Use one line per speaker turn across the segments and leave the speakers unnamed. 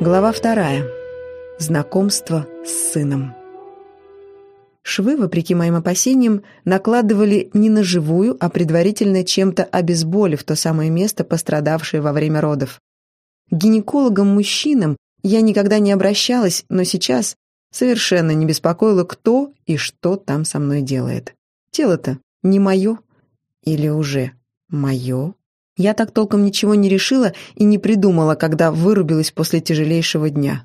Глава вторая. Знакомство с сыном. Швы, вопреки моим опасениям, накладывали не на живую, а предварительно чем-то обезболив то самое место, пострадавшее во время родов. Гинекологам-мужчинам я никогда не обращалась, но сейчас совершенно не беспокоило, кто и что там со мной делает. Тело-то не мое. Или уже мое? Я так толком ничего не решила и не придумала, когда вырубилась после тяжелейшего дня.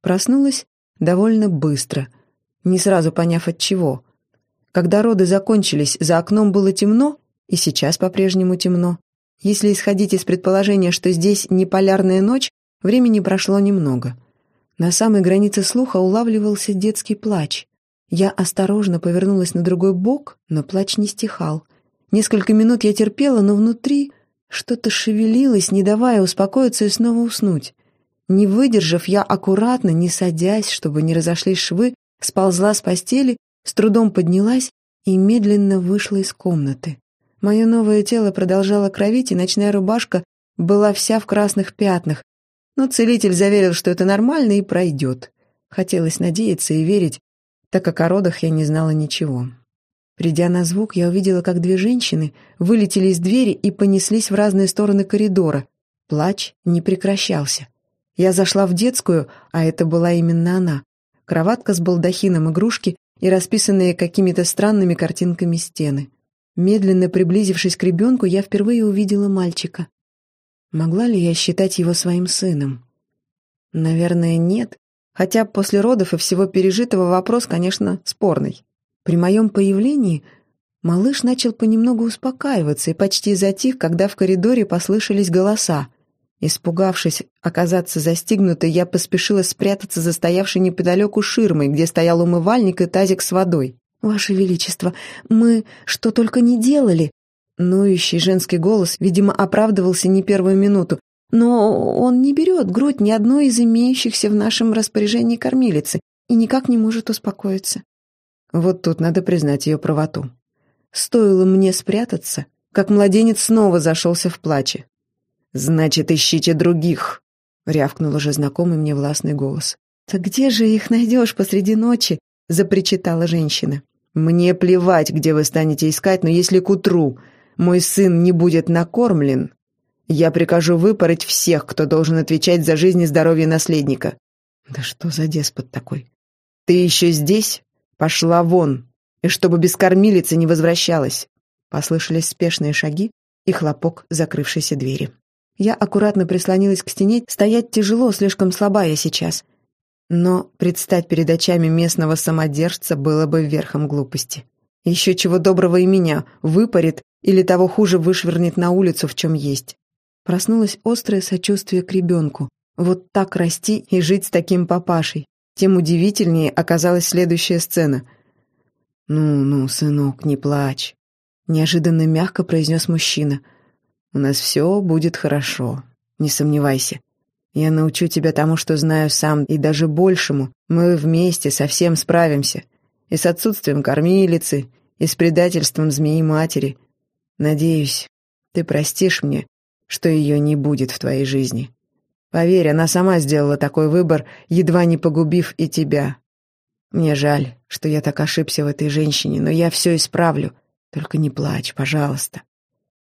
Проснулась довольно быстро, не сразу поняв от чего. Когда роды закончились, за окном было темно, и сейчас по-прежнему темно. Если исходить из предположения, что здесь не полярная ночь, времени прошло немного. На самой границе слуха улавливался детский плач. Я осторожно повернулась на другой бок, но плач не стихал. Несколько минут я терпела, но внутри что-то шевелилось, не давая успокоиться и снова уснуть. Не выдержав, я аккуратно, не садясь, чтобы не разошлись швы, сползла с постели, с трудом поднялась и медленно вышла из комнаты. Мое новое тело продолжало кровить, и ночная рубашка была вся в красных пятнах, но целитель заверил, что это нормально и пройдет. Хотелось надеяться и верить, так как о родах я не знала ничего. Придя на звук, я увидела, как две женщины вылетели из двери и понеслись в разные стороны коридора. Плач не прекращался. Я зашла в детскую, а это была именно она. Кроватка с балдахином игрушки и расписанные какими-то странными картинками стены. Медленно приблизившись к ребенку, я впервые увидела мальчика. Могла ли я считать его своим сыном? Наверное, нет, хотя после родов и всего пережитого вопрос, конечно, спорный. При моем появлении малыш начал понемногу успокаиваться и почти затих, когда в коридоре послышались голоса. Испугавшись оказаться застигнутой, я поспешила спрятаться за стоявшей неподалеку ширмой, где стоял умывальник и тазик с водой. «Ваше Величество, мы что только не делали!» Ноющий женский голос, видимо, оправдывался не первую минуту. «Но он не берет грудь ни одной из имеющихся в нашем распоряжении кормилицы и никак не может успокоиться. Вот тут надо признать ее правоту. Стоило мне спрятаться, как младенец снова зашелся в плаче. «Значит, ищите других!» — рявкнул уже знакомый мне властный голос. «Так где же их найдешь посреди ночи?» — запричитала женщина. «Мне плевать, где вы станете искать, но если к утру мой сын не будет накормлен, я прикажу выпороть всех, кто должен отвечать за жизнь и здоровье наследника». «Да что за деспот такой?» «Ты еще здесь?» «Пошла вон! И чтобы без кормилицы не возвращалась!» Послышались спешные шаги и хлопок закрывшейся двери. Я аккуратно прислонилась к стене, стоять тяжело, слишком слаба я сейчас. Но предстать перед очами местного самодержца было бы верхом глупости. Еще чего доброго и меня выпарит или того хуже вышвырнет на улицу, в чем есть. Проснулось острое сочувствие к ребенку. Вот так расти и жить с таким папашей. Тем удивительнее оказалась следующая сцена. «Ну-ну, сынок, не плачь», — неожиданно мягко произнес мужчина. «У нас все будет хорошо, не сомневайся. Я научу тебя тому, что знаю сам, и даже большему. Мы вместе совсем справимся. И с отсутствием кормилицы, и с предательством змеи-матери. Надеюсь, ты простишь мне, что ее не будет в твоей жизни». Поверь, она сама сделала такой выбор, едва не погубив и тебя. Мне жаль, что я так ошибся в этой женщине, но я все исправлю. Только не плачь, пожалуйста.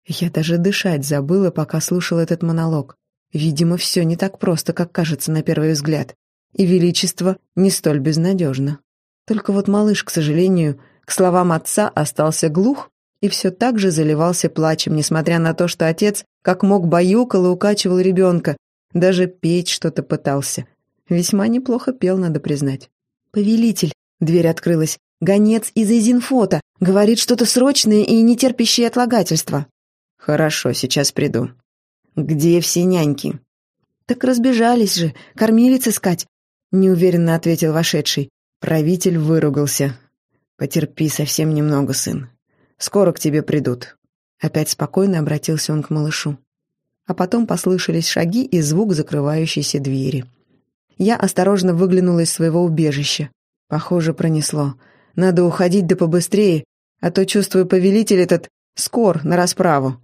Я даже дышать забыла, пока слушал этот монолог. Видимо, все не так просто, как кажется на первый взгляд. И величество не столь безнадежно. Только вот малыш, к сожалению, к словам отца остался глух и все так же заливался плачем, несмотря на то, что отец как мог баюкал и укачивал ребенка, даже петь что-то пытался. Весьма неплохо пел, надо признать. «Повелитель!» — дверь открылась. «Гонец из Эйзенфота! Говорит что-то срочное и не терпящее отлагательства!» «Хорошо, сейчас приду. Где все няньки?» «Так разбежались же, кормилиц искать!» — неуверенно ответил вошедший. Правитель выругался. «Потерпи совсем немного, сын. Скоро к тебе придут». Опять спокойно обратился он к малышу а потом послышались шаги и звук закрывающейся двери. Я осторожно выглянула из своего убежища. Похоже, пронесло. Надо уходить да побыстрее, а то, чувствую, повелитель этот скор на расправу.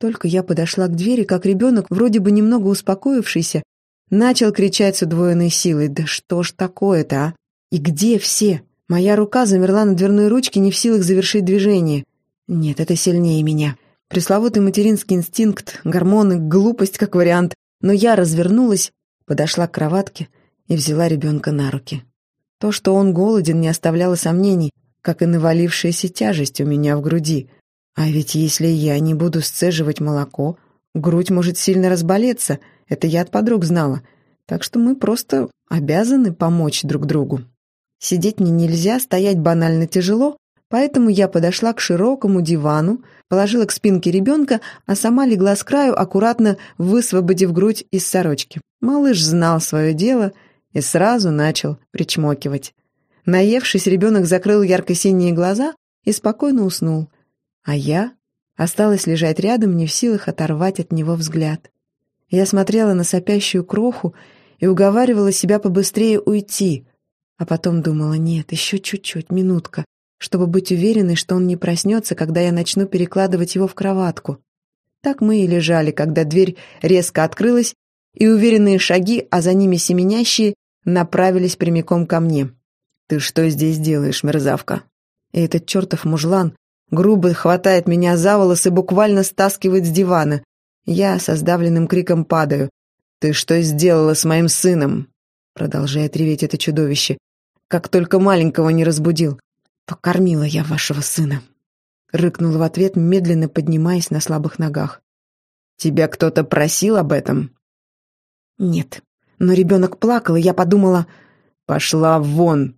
Только я подошла к двери, как ребенок, вроде бы немного успокоившийся, Начал кричать с удвоенной силой. «Да что ж такое-то, а? И где все?» Моя рука замерла на дверной ручке, не в силах завершить движение. Нет, это сильнее меня. Пресловутый материнский инстинкт, гормоны, глупость как вариант. Но я развернулась, подошла к кроватке и взяла ребенка на руки. То, что он голоден, не оставляло сомнений, как и навалившаяся тяжесть у меня в груди. А ведь если я не буду сцеживать молоко, грудь может сильно разболеться. Это я от подруг знала. Так что мы просто обязаны помочь друг другу. Сидеть мне нельзя, стоять банально тяжело, поэтому я подошла к широкому дивану, положила к спинке ребенка, а сама легла с краю, аккуратно высвободив грудь из сорочки. Малыш знал свое дело и сразу начал причмокивать. Наевшись, ребенок закрыл ярко-синие глаза и спокойно уснул. А я осталась лежать рядом, не в силах оторвать от него взгляд. Я смотрела на сопящую кроху и уговаривала себя побыстрее уйти, а потом думала, нет, еще чуть-чуть, минутка, чтобы быть уверенной, что он не проснется, когда я начну перекладывать его в кроватку. Так мы и лежали, когда дверь резко открылась, и уверенные шаги, а за ними семенящие, направились прямиком ко мне. «Ты что здесь делаешь, мерзавка?» И этот чертов мужлан грубо хватает меня за волосы буквально стаскивает с дивана. Я со сдавленным криком падаю. «Ты что сделала с моим сыном?» Продолжает реветь это чудовище. «Как только маленького не разбудил. Покормила я вашего сына». Рыкнула в ответ, медленно поднимаясь на слабых ногах. «Тебя кто-то просил об этом?» «Нет. Но ребенок плакал, и я подумала...» «Пошла вон!»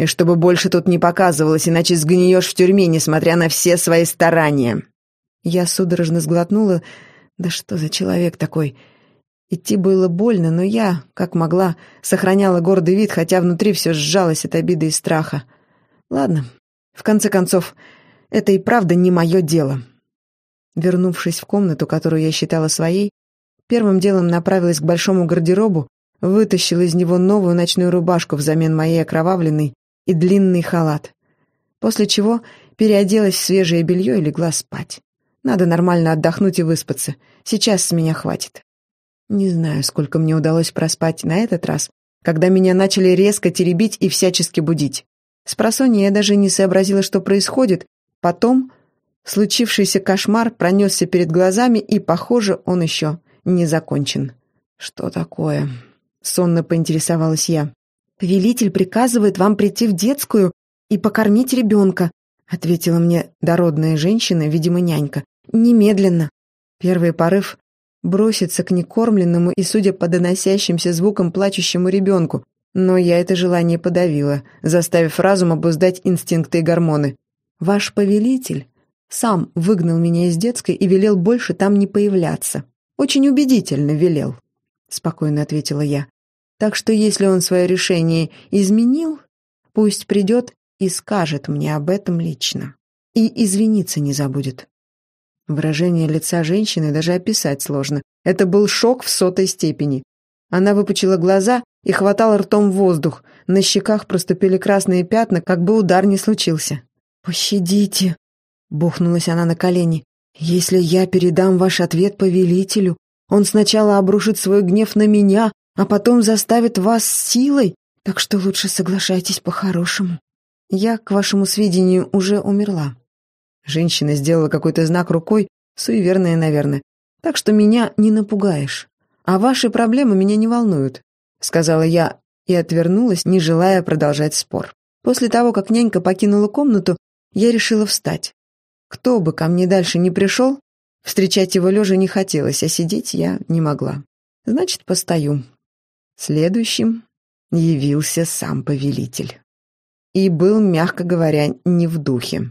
И чтобы больше тут не показывалось, иначе сгниешь в тюрьме, несмотря на все свои старания». Я судорожно сглотнула. «Да что за человек такой?» Идти было больно, но я, как могла, сохраняла гордый вид, хотя внутри все сжалось от обиды и страха. Ладно, в конце концов, это и правда не мое дело. Вернувшись в комнату, которую я считала своей, первым делом направилась к большому гардеробу, вытащила из него новую ночную рубашку взамен моей окровавленной и длинный халат. После чего переоделась в свежее белье и легла спать. Надо нормально отдохнуть и выспаться. Сейчас с меня хватит. Не знаю, сколько мне удалось проспать на этот раз, когда меня начали резко теребить и всячески будить. С просонья я даже не сообразила, что происходит. Потом случившийся кошмар пронесся перед глазами, и, похоже, он еще не закончен. «Что такое?» — сонно поинтересовалась я. «Повелитель приказывает вам прийти в детскую и покормить ребенка», ответила мне дородная женщина, видимо, нянька. «Немедленно». Первый порыв — броситься к некормленному и, судя по доносящимся звукам, плачущему ребенку. Но я это желание подавила, заставив разум обуздать инстинкты и гормоны. «Ваш повелитель сам выгнал меня из детской и велел больше там не появляться. Очень убедительно велел», — спокойно ответила я. Так что если он свое решение изменил, пусть придет и скажет мне об этом лично. И извиниться не забудет. Выражение лица женщины даже описать сложно. Это был шок в сотой степени. Она выпучила глаза и хватала ртом воздух. На щеках проступили красные пятна, как бы удар не случился. «Пощадите!» — бухнулась она на колени. «Если я передам ваш ответ повелителю, он сначала обрушит свой гнев на меня, а потом заставит вас силой, так что лучше соглашайтесь по-хорошему. Я, к вашему сведению, уже умерла». Женщина сделала какой-то знак рукой, суеверная, наверное. «Так что меня не напугаешь. А ваши проблемы меня не волнуют», — сказала я и отвернулась, не желая продолжать спор. После того, как нянька покинула комнату, я решила встать. Кто бы ко мне дальше не пришел, встречать его лежа не хотелось, а сидеть я не могла. Значит, постою, Следующим явился сам повелитель. И был, мягко говоря, не в духе.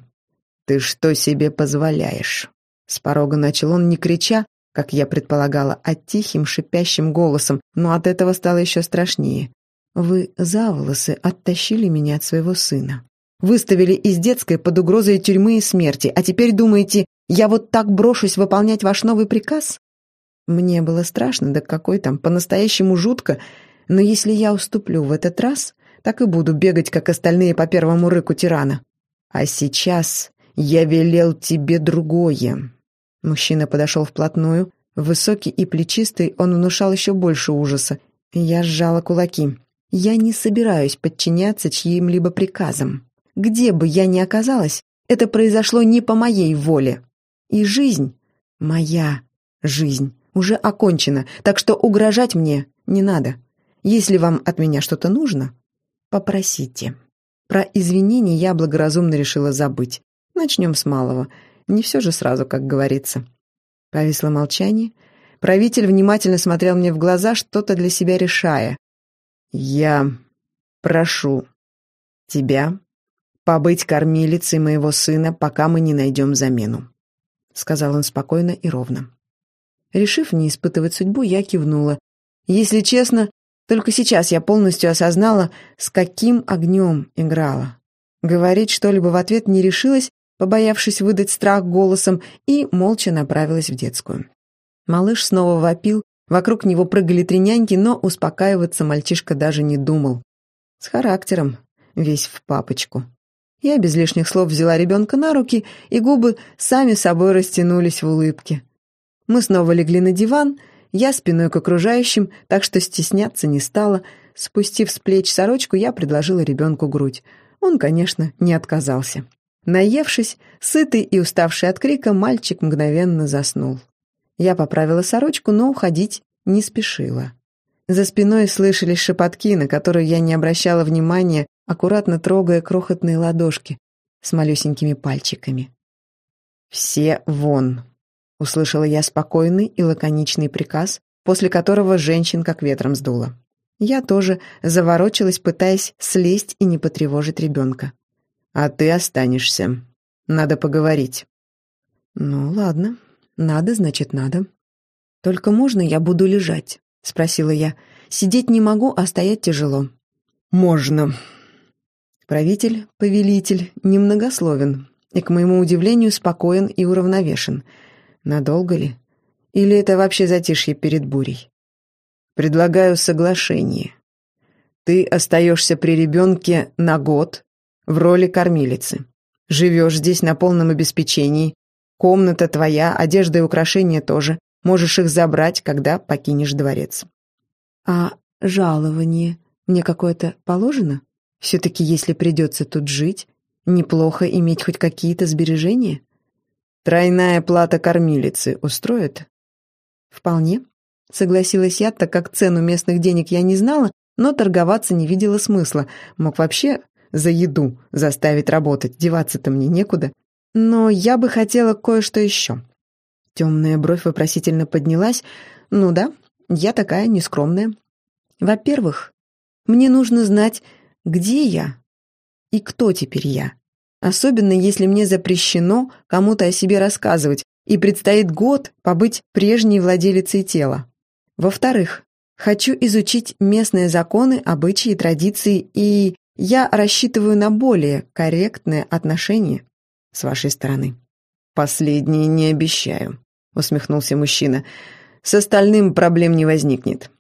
«Ты что себе позволяешь?» С порога начал он, не крича, как я предполагала, а тихим, шипящим голосом, но от этого стало еще страшнее. «Вы за волосы оттащили меня от своего сына. Выставили из детской под угрозой тюрьмы и смерти, а теперь думаете, я вот так брошусь выполнять ваш новый приказ? Мне было страшно, да какой там, по-настоящему жутко, но если я уступлю в этот раз, так и буду бегать, как остальные по первому рыку тирана. А сейчас я велел тебе другое. Мужчина подошел вплотную. Высокий и плечистый, он внушал еще больше ужаса. Я сжала кулаки. Я не собираюсь подчиняться чьим-либо приказам. Где бы я ни оказалась, это произошло не по моей воле. И жизнь, моя жизнь, уже окончена, так что угрожать мне не надо. Если вам от меня что-то нужно, попросите. Про извинения я благоразумно решила забыть. Начнем с малого. Не все же сразу, как говорится. Повисло молчание. Правитель внимательно смотрел мне в глаза, что-то для себя решая. «Я прошу тебя побыть кормилицей моего сына, пока мы не найдем замену», — сказал он спокойно и ровно. Решив не испытывать судьбу, я кивнула. Если честно, только сейчас я полностью осознала, с каким огнем играла. Говорить что-либо в ответ не решилась, побоявшись выдать страх голосом, и молча направилась в детскую. Малыш снова вопил, вокруг него прыгали три няньки, но успокаиваться мальчишка даже не думал. С характером, весь в папочку. Я без лишних слов взяла ребенка на руки, и губы сами собой растянулись в улыбке. Мы снова легли на диван, я спиной к окружающим, так что стесняться не стала. Спустив с плеч сорочку, я предложила ребенку грудь. Он, конечно, не отказался. Наевшись, сытый и уставший от крика, мальчик мгновенно заснул. Я поправила сорочку, но уходить не спешила. За спиной слышались шепотки, на которые я не обращала внимания, аккуратно трогая крохотные ладошки с малюсенькими пальчиками. «Все вон!» Услышала я спокойный и лаконичный приказ, после которого женщин как ветром сдуло. Я тоже заворочилась, пытаясь слезть и не потревожить ребенка. «А ты останешься. Надо поговорить». «Ну, ладно. Надо, значит, надо. Только можно я буду лежать?» — спросила я. «Сидеть не могу, а стоять тяжело». «Можно». Правитель, повелитель, немногословен и, к моему удивлению, спокоен и уравновешен — Надолго ли? Или это вообще затишье перед бурей? Предлагаю соглашение. Ты остаешься при ребенке на год в роли кормилицы. Живешь здесь на полном обеспечении. Комната твоя, одежда и украшения тоже. Можешь их забрать, когда покинешь дворец. А жалование мне какое-то положено? Все-таки, если придется тут жить, неплохо иметь хоть какие-то сбережения? Тройная плата кормилицы устроит? Вполне. Согласилась я, так как цену местных денег я не знала, но торговаться не видела смысла. Мог вообще за еду заставить работать, деваться-то мне некуда. Но я бы хотела кое-что еще. Темная бровь вопросительно поднялась. Ну да, я такая нескромная. Во-первых, мне нужно знать, где я и кто теперь я. Особенно, если мне запрещено кому-то о себе рассказывать, и предстоит год побыть прежней владелицей тела. Во-вторых, хочу изучить местные законы, обычаи, традиции, и я рассчитываю на более корректное отношение с вашей стороны. «Последнее не обещаю», — усмехнулся мужчина. «С остальным проблем не возникнет.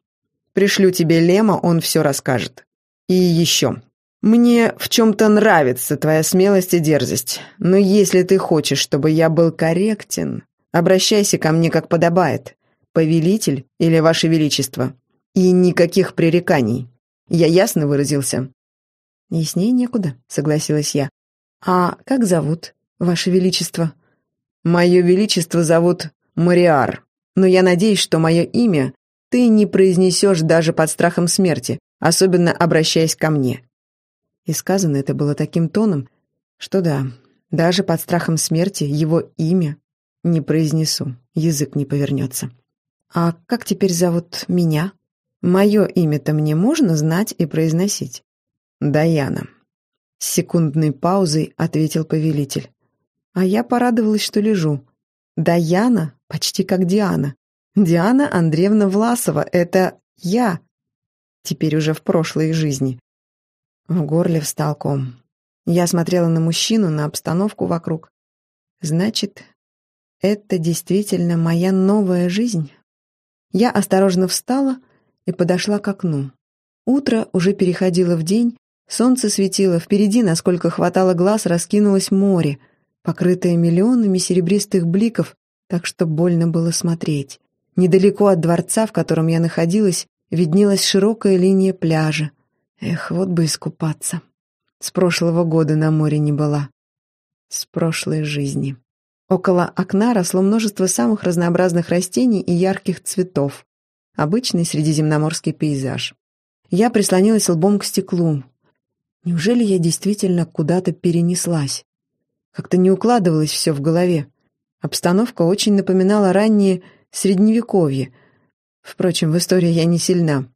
Пришлю тебе Лема, он все расскажет. И еще, «Мне в чем-то нравится твоя смелость и дерзость, но если ты хочешь, чтобы я был корректен, обращайся ко мне как подобает, повелитель или ваше величество, и никаких пререканий. Я ясно выразился?» «Яснее некуда», — согласилась я. «А как зовут, ваше величество?» «Мое величество зовут Мариар, но я надеюсь, что мое имя ты не произнесешь даже под страхом смерти, особенно обращаясь ко мне». И сказано это было таким тоном, что да, даже под страхом смерти его имя не произнесу, язык не повернется. А как теперь зовут меня? Мое имя-то мне можно знать и произносить? Даяна. С секундной паузой ответил повелитель. А я порадовалась, что лежу. Даяна почти как Диана. Диана Андреевна Власова — это я. Теперь уже в прошлой жизни. В горле встал ком. Я смотрела на мужчину, на обстановку вокруг. Значит, это действительно моя новая жизнь? Я осторожно встала и подошла к окну. Утро уже переходило в день, солнце светило, впереди, насколько хватало глаз, раскинулось море, покрытое миллионами серебристых бликов, так что больно было смотреть. Недалеко от дворца, в котором я находилась, виднелась широкая линия пляжа. Эх, вот бы искупаться. С прошлого года на море не была. С прошлой жизни. Около окна росло множество самых разнообразных растений и ярких цветов. Обычный средиземноморский пейзаж. Я прислонилась лбом к стеклу. Неужели я действительно куда-то перенеслась? Как-то не укладывалось все в голове. Обстановка очень напоминала раннее Средневековье. Впрочем, в истории я не сильна.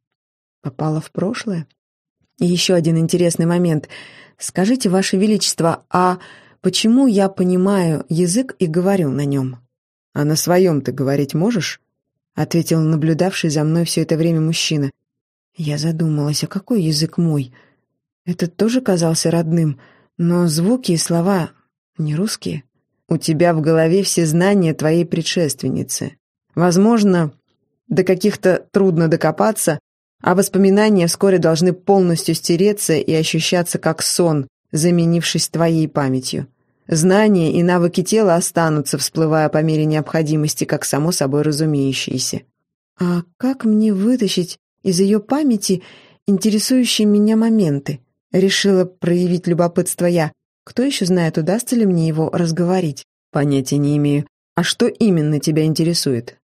Попала в прошлое? И еще один интересный момент. Скажите, Ваше Величество, а почему я понимаю язык и говорю на нем? А на своем ты говорить можешь? Ответил наблюдавший за мной все это время мужчина. Я задумалась, а какой язык мой? Этот тоже казался родным, но звуки и слова не русские. У тебя в голове все знания твоей предшественницы. Возможно, до каких-то трудно докопаться, а воспоминания вскоре должны полностью стереться и ощущаться как сон, заменившись твоей памятью. Знания и навыки тела останутся, всплывая по мере необходимости, как само собой разумеющиеся. А как мне вытащить из ее памяти интересующие меня моменты? Решила проявить любопытство я. Кто еще знает, удастся ли мне его разговорить? Понятия не имею. А что именно тебя интересует?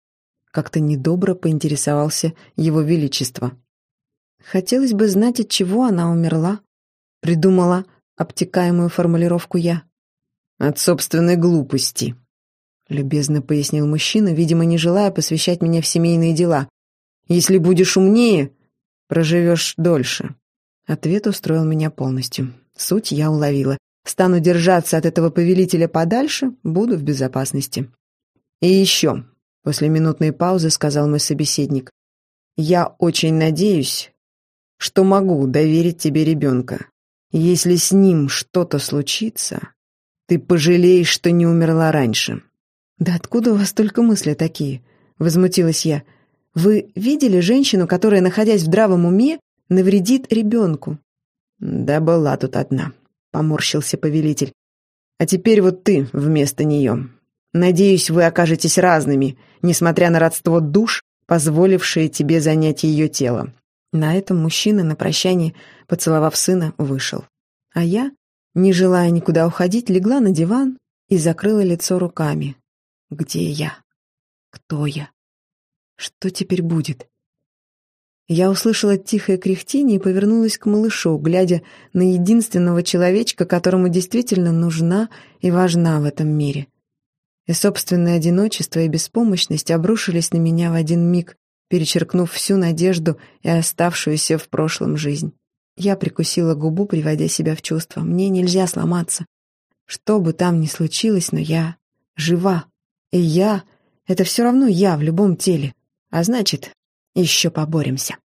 Как-то недобро поинтересовался его величество. Хотелось бы знать, от чего она умерла. Придумала обтекаемую формулировку я. От собственной глупости, любезно пояснил мужчина, видимо, не желая посвящать меня в семейные дела. Если будешь умнее, проживешь дольше. Ответ устроил меня полностью. Суть я уловила. Стану держаться от этого повелителя подальше, буду в безопасности. И еще, после минутной паузы сказал мой собеседник, я очень надеюсь, что могу доверить тебе ребенка. Если с ним что-то случится, ты пожалеешь, что не умерла раньше». «Да откуда у вас только мысли такие?» — возмутилась я. Вы видели женщину, которая, находясь в здравом уме, навредит ребенку?» «Да была тут одна», — поморщился повелитель. «А теперь вот ты вместо нее. Надеюсь, вы окажетесь разными, несмотря на родство душ, позволившее тебе занять ее тело». На этом мужчина на прощание, поцеловав сына, вышел. А я, не желая никуда уходить, легла на диван и закрыла лицо руками. «Где я? Кто я?» Что теперь будет? Я услышала тихое кряхтение и повернулась к малышу, глядя на единственного человечка, которому действительно нужна и важна в этом мире. И собственное одиночество и беспомощность обрушились на меня в один миг, перечеркнув всю надежду и оставшуюся в прошлом жизнь. Я прикусила губу, приводя себя в чувство. Мне нельзя сломаться. Что бы там ни случилось, но я жива. И я — это все равно я в любом теле. А значит, еще поборемся.